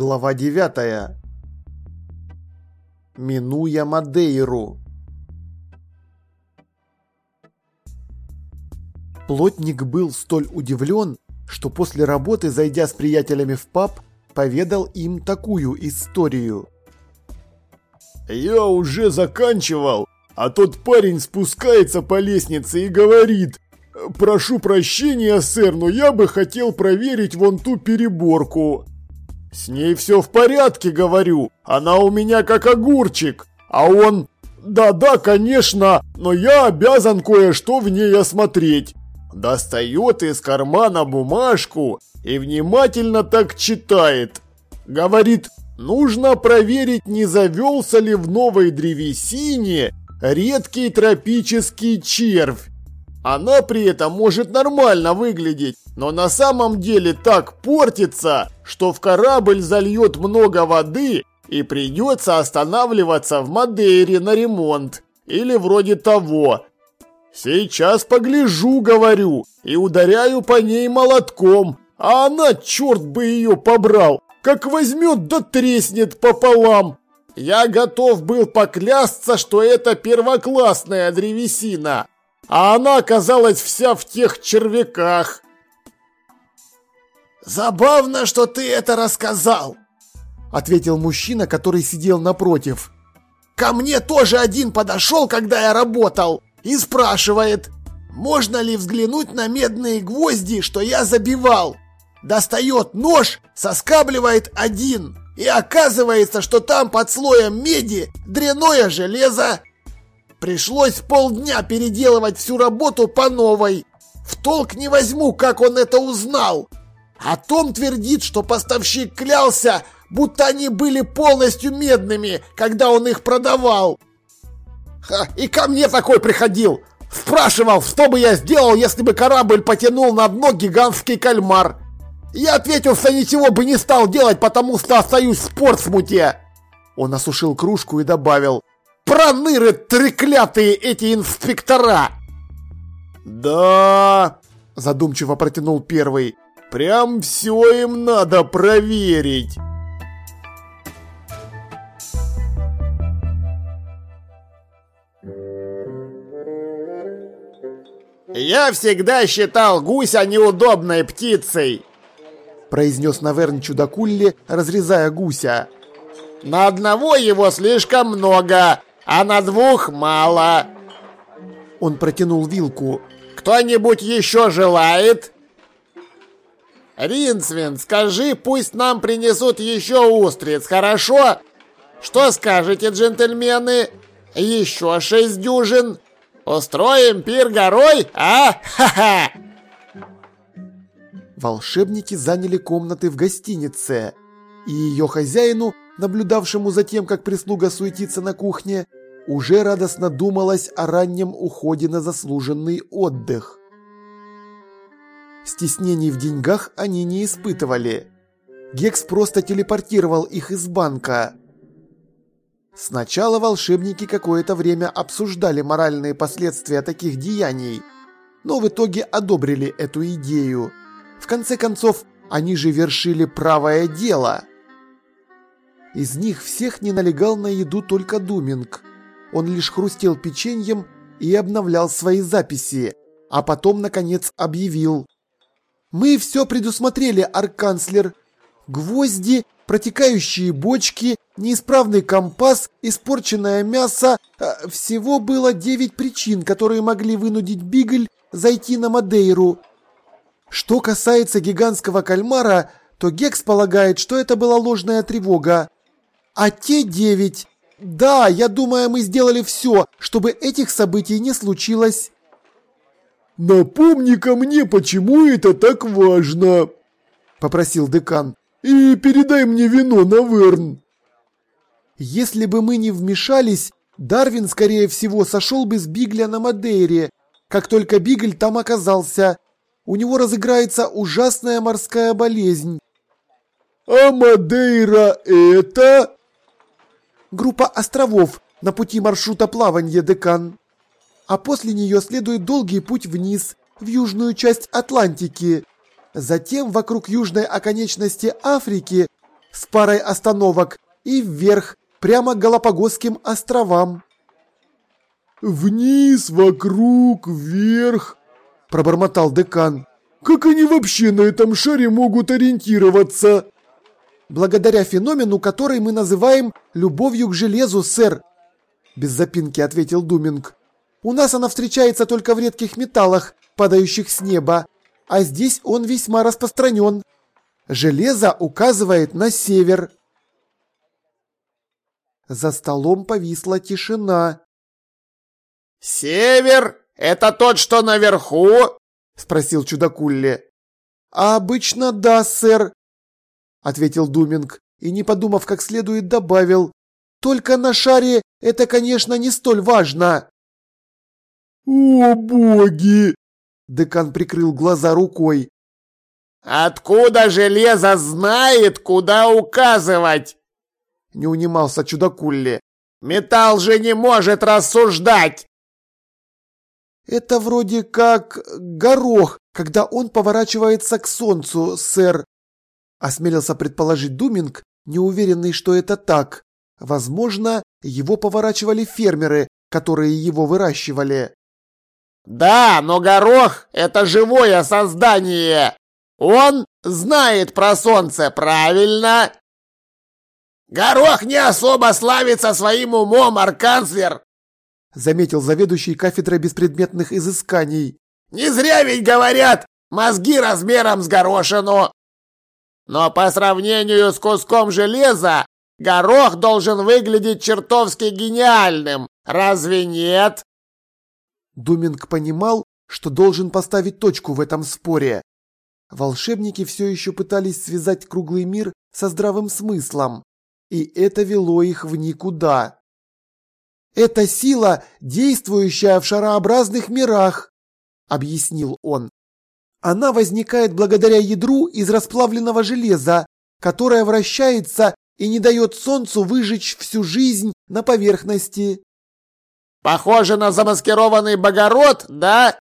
Глава 9. Минуя Мадейру. Плотник был столь удивлен, что после работы, зайдя с приятелями в паб, поведал им такую историю. «Я уже заканчивал, а тот парень спускается по лестнице и говорит, «Прошу прощения, сэр, но я бы хотел проверить вон ту переборку». С ней все в порядке, говорю. Она у меня как огурчик. А он... Да-да, конечно, но я обязан кое-что в ней осмотреть. Достает из кармана бумажку и внимательно так читает. Говорит, нужно проверить, не завелся ли в новой древесине редкий тропический червь. Она при этом может нормально выглядеть, но на самом деле так портится, что в корабль зальет много воды и придется останавливаться в Мадейре на ремонт. Или вроде того. Сейчас погляжу, говорю, и ударяю по ней молотком, а она, черт бы ее побрал, как возьмет да треснет пополам. Я готов был поклясться, что это первоклассная древесина, а она оказалась вся в тех червяках. «Забавно, что ты это рассказал», — ответил мужчина, который сидел напротив. «Ко мне тоже один подошел, когда я работал, и спрашивает, можно ли взглянуть на медные гвозди, что я забивал. Достает нож, соскабливает один, и оказывается, что там под слоем меди дряное железо. Пришлось полдня переделывать всю работу по новой. В толк не возьму, как он это узнал. А Том твердит, что поставщик клялся, будто они были полностью медными, когда он их продавал. Ха, и ко мне такой приходил. Спрашивал, что бы я сделал, если бы корабль потянул на дно гигантский кальмар. Я ответил, что ничего бы не стал делать, потому что остаюсь в портсмуте. Он осушил кружку и добавил. Проныры треклятые эти инспектора! Да, задумчиво протянул первый. Прям все им надо проверить. «Я всегда считал гуся неудобной птицей», произнес Наверн Чудакулли, разрезая гуся. «На одного его слишком много, а на двух мало». Он протянул вилку. «Кто-нибудь еще желает?» «Ринсвин, скажи, пусть нам принесут еще устриц, хорошо? Что скажете, джентльмены? Еще шесть дюжин? Устроим пир горой, а? Ха-ха!» Волшебники заняли комнаты в гостинице, и ее хозяину, наблюдавшему за тем, как прислуга суетится на кухне, уже радостно думалось о раннем уходе на заслуженный отдых. Стеснений в деньгах они не испытывали. Гекс просто телепортировал их из банка. Сначала волшебники какое-то время обсуждали моральные последствия таких деяний, но в итоге одобрили эту идею. В конце концов, они же вершили правое дело. Из них всех не налегал на еду только Думинг. Он лишь хрустел печеньем и обновлял свои записи, а потом, наконец, объявил – мы все предусмотрели, арканцлер. Гвозди, протекающие бочки, неисправный компас, испорченное мясо. А, всего было девять причин, которые могли вынудить Бигль зайти на Мадейру. Что касается гигантского кальмара, то Гекс полагает, что это была ложная тревога. А те девять... Да, я думаю, мы сделали все, чтобы этих событий не случилось. «Напомни-ка мне, почему это так важно!» – попросил декан. «И передай мне вино на Верн!» «Если бы мы не вмешались, Дарвин, скорее всего, сошел бы с Бигля на Мадейре. Как только Бигль там оказался, у него разыграется ужасная морская болезнь». «А Мадейра это?» «Группа островов на пути маршрута плавания, декан» а после нее следует долгий путь вниз, в южную часть Атлантики. Затем вокруг южной оконечности Африки с парой остановок и вверх, прямо к Галапагосским островам. «Вниз, вокруг, вверх», – пробормотал декан. «Как они вообще на этом шаре могут ориентироваться?» «Благодаря феномену, который мы называем любовью к железу, сэр», – без запинки ответил Думинг. «У нас она встречается только в редких металлах, падающих с неба, а здесь он весьма распространен. Железо указывает на север». За столом повисла тишина. «Север? Это тот, что наверху?» – спросил чудакулли. «Обычно да, сэр», – ответил Думинг и, не подумав как следует, добавил. «Только на шаре это, конечно, не столь важно». «О, боги!» – декан прикрыл глаза рукой. «Откуда железо знает, куда указывать?» – не унимался чудакулли. «Металл же не может рассуждать!» «Это вроде как горох, когда он поворачивается к солнцу, сэр», – осмелился предположить Думинг, неуверенный, что это так. Возможно, его поворачивали фермеры, которые его выращивали. «Да, но горох – это живое создание! Он знает про солнце, правильно?» «Горох не особо славится своим умом, арканцлер!» Заметил заведующий кафедрой беспредметных изысканий. «Не зря ведь говорят, мозги размером с горошину!» «Но по сравнению с куском железа, горох должен выглядеть чертовски гениальным, разве нет?» Думинг понимал, что должен поставить точку в этом споре. Волшебники все еще пытались связать круглый мир со здравым смыслом и это вело их в никуда. «Это сила, действующая в шарообразных мирах», – объяснил он. «Она возникает благодаря ядру из расплавленного железа, которое вращается и не дает Солнцу выжечь всю жизнь на поверхности». «Похоже на замаскированный богород, да?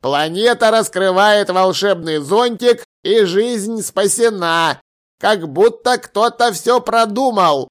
Планета раскрывает волшебный зонтик, и жизнь спасена как будто кто-то все продумал.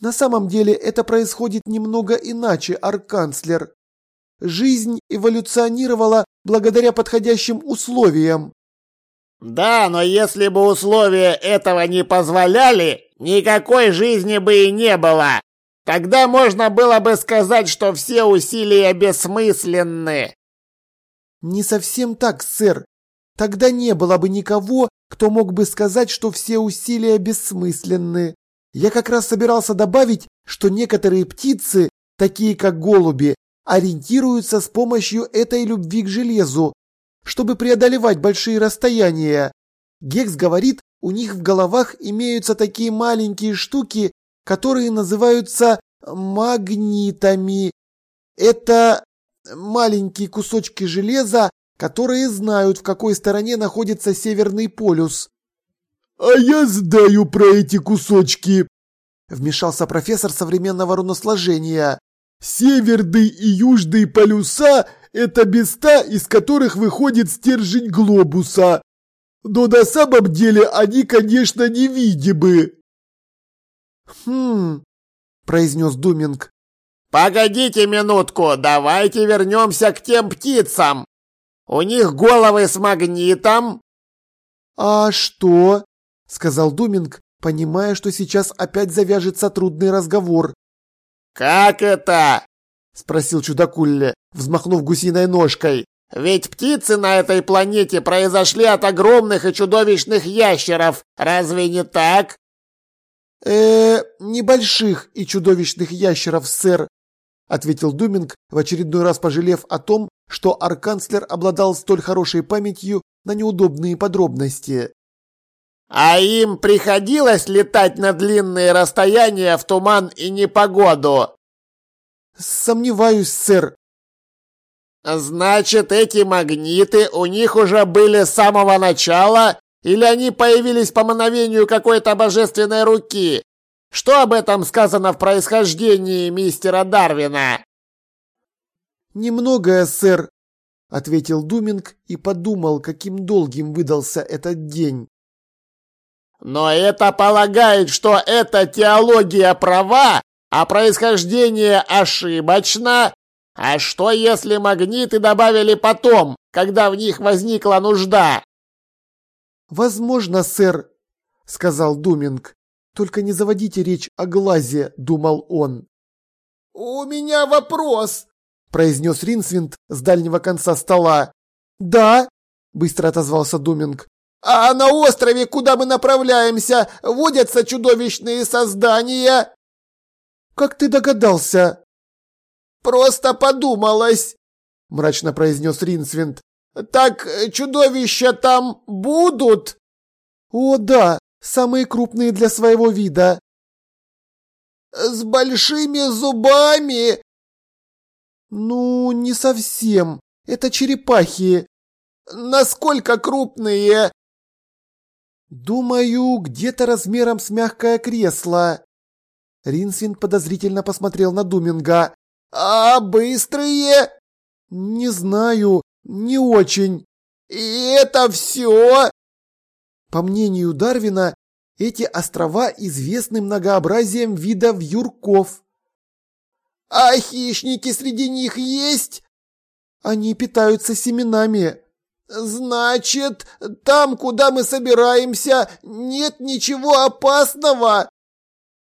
На самом деле это происходит немного иначе, арканцлер. Жизнь эволюционировала благодаря подходящим условиям. Да, но если бы условия этого не позволяли, никакой жизни бы и не было. Тогда можно было бы сказать, что все усилия бессмысленны. Не совсем так, сэр. Тогда не было бы никого, кто мог бы сказать, что все усилия бессмысленны? Я как раз собирался добавить, что некоторые птицы, такие как голуби, ориентируются с помощью этой любви к железу, чтобы преодолевать большие расстояния. Гекс говорит, у них в головах имеются такие маленькие штуки, которые называются магнитами. Это маленькие кусочки железа, которые знают, в какой стороне находится Северный полюс. «А я знаю про эти кусочки!» Вмешался профессор современного руносложения. «Северный и южный полюса – это места, из которых выходит стержень глобуса. Но на самом деле они, конечно, невидимы». «Хм...» – произнес Думинг. «Погодите минутку, давайте вернемся к тем птицам. У них головы с магнитом!» «А что?» – сказал Думинг, понимая, что сейчас опять завяжется трудный разговор. «Как это?» – спросил чудакулле, взмахнув гусиной ножкой. «Ведь птицы на этой планете произошли от огромных и чудовищных ящеров, разве не так?» Э небольших и чудовищных ящеров, сэр», – ответил Думинг, в очередной раз пожалев о том, что арканцлер обладал столь хорошей памятью на неудобные подробности. «А им приходилось летать на длинные расстояния в туман и непогоду?» «Сомневаюсь, сэр». «Значит, эти магниты у них уже были с самого начала, или они появились по мановению какой-то божественной руки? Что об этом сказано в происхождении мистера Дарвина?» «Немногое, сэр», — ответил Думинг и подумал, каким долгим выдался этот день. Но это полагает, что эта теология права, а происхождение ошибочно. А что если магниты добавили потом, когда в них возникла нужда? Возможно, сэр, сказал Думинг. Только не заводите речь о глазе, думал он. У меня вопрос, произнес Ринсвинд с дальнего конца стола. Да, быстро отозвался Думинг. А на острове, куда мы направляемся, водятся чудовищные создания? Как ты догадался? Просто подумалось, мрачно произнес Ринсвинд. Так чудовища там будут? О, да, самые крупные для своего вида. С большими зубами? Ну, не совсем. Это черепахи. Насколько крупные? Думаю, где-то размером с мягкое кресло. Ринсвин подозрительно посмотрел на Думинга. А быстрые? Не знаю, не очень. И это все? По мнению Дарвина, эти острова известны многообразием видов юрков. А хищники среди них есть? Они питаются семенами. Значит, там, куда мы собираемся, нет ничего опасного?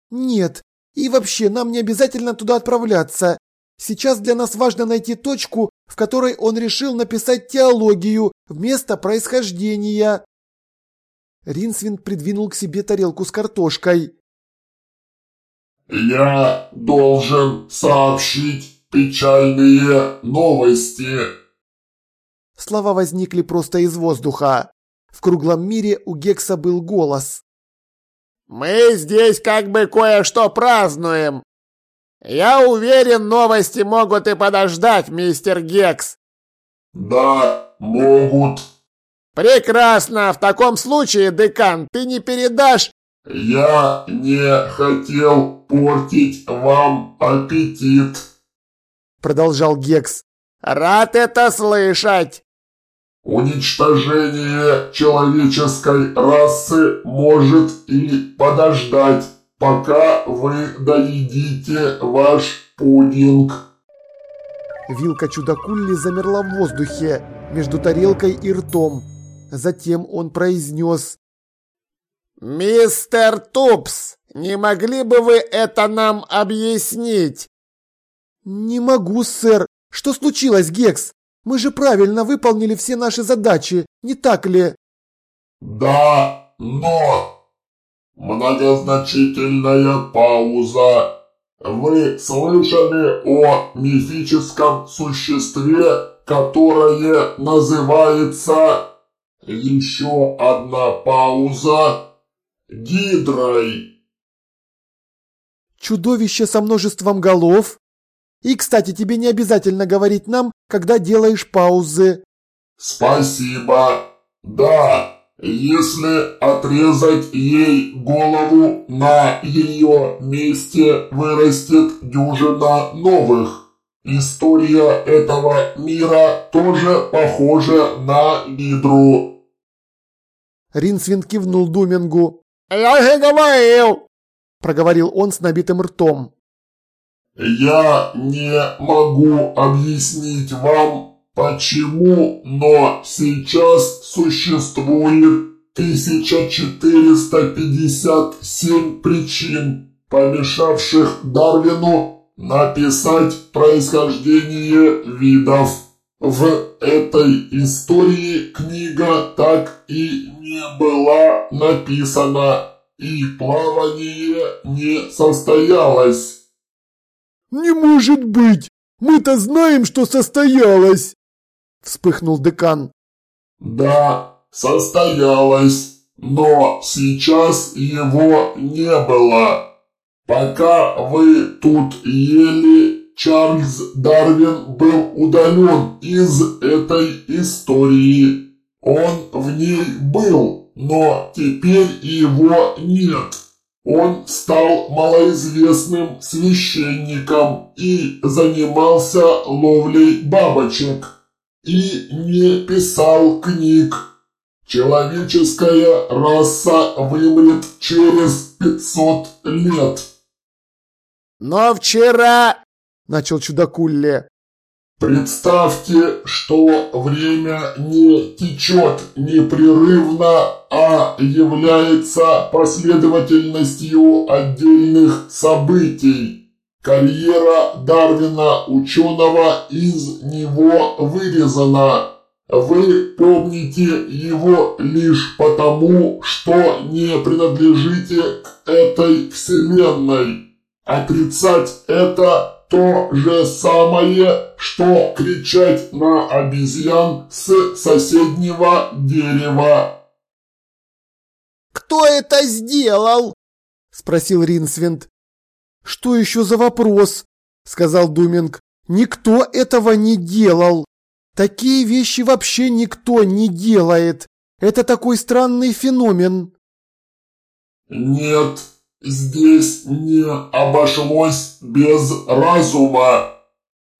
Нет. И вообще, нам не обязательно туда отправляться. Сейчас для нас важно найти точку, в которой он решил написать теологию вместо происхождения. Ринсвинд придвинул к себе тарелку с картошкой. «Я должен сообщить печальные новости!» Слова возникли просто из воздуха. В круглом мире у Гекса был голос. «Мы здесь как бы кое-что празднуем. Я уверен, новости могут и подождать, мистер Гекс». «Да, могут», «Прекрасно! В таком случае, декан, ты не передашь...» «Я не хотел портить вам аппетит», — продолжал Гекс. «Рад это слышать!» «Уничтожение человеческой расы может и подождать, пока вы доедите ваш пудинг». Вилка чудакулли замерла в воздухе между тарелкой и ртом. Затем он произнес «Мистер Тупс, не могли бы вы это нам объяснить?» «Не могу, сэр. Что случилось, Гекс? Мы же правильно выполнили все наши задачи, не так ли?» «Да, но...» Многозначительная пауза. Вы слышали о мифическом существе, которое называется еще одна пауза. Гидрой. Чудовище со множеством голов? И, кстати, тебе не обязательно говорить нам, когда делаешь паузы. Спасибо. Да, если отрезать ей голову, на ее месте вырастет дюжина новых. История этого мира тоже похожа на Гидру. Ринсвин кивнул Думингу. «Я же говорил!» Проговорил он с набитым ртом. «Я не могу объяснить вам, почему, но сейчас существует 1457 причин, помешавших Дарвину написать происхождение видов. В этой истории книга так и не была написана, и плавание не состоялось. «Не может быть! Мы-то знаем, что состоялось!» Вспыхнул декан. «Да, состоялось, но сейчас его не было». Пока вы тут ели, Чарльз Дарвин был удален из этой истории. Он в ней был, но теперь его нет. Он стал малоизвестным священником и занимался ловлей бабочек. И не писал книг. Человеческая раса вымрет через 500 лет. Но вчера... Начал чудакулле. Представьте, что время не течет непрерывно, а является последовательностью отдельных событий. Карьера Дарвина ученого из него вырезана. Вы помните его лишь потому, что не принадлежите к этой вселенной. Отрицать это то же самое, что кричать на обезьян с соседнего дерева. «Кто это сделал?» – спросил Ринсвинд. «Что еще за вопрос?» – сказал Думинг. «Никто этого не делал. Такие вещи вообще никто не делает. Это такой странный феномен». «Нет, Здесь не обошлось без разума.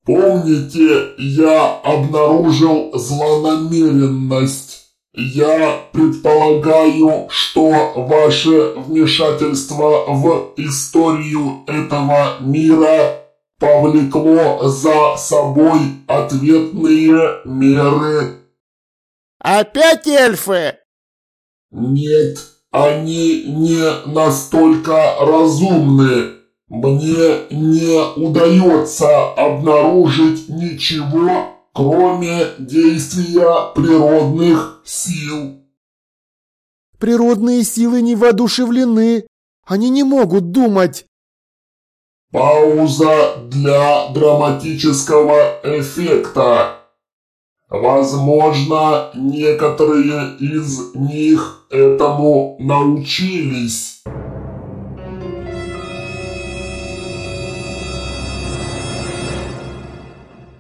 Помните, я обнаружил злонамеренность. Я предполагаю, что ваше вмешательство в историю этого мира повлекло за собой ответные меры. Опять эльфы? Нет, они не настолько разумны. Мне не удается обнаружить ничего, кроме действия природных сил. Природные силы не воодушевлены. Они не могут думать. Пауза для драматического эффекта. Возможно, некоторые из них этому научились.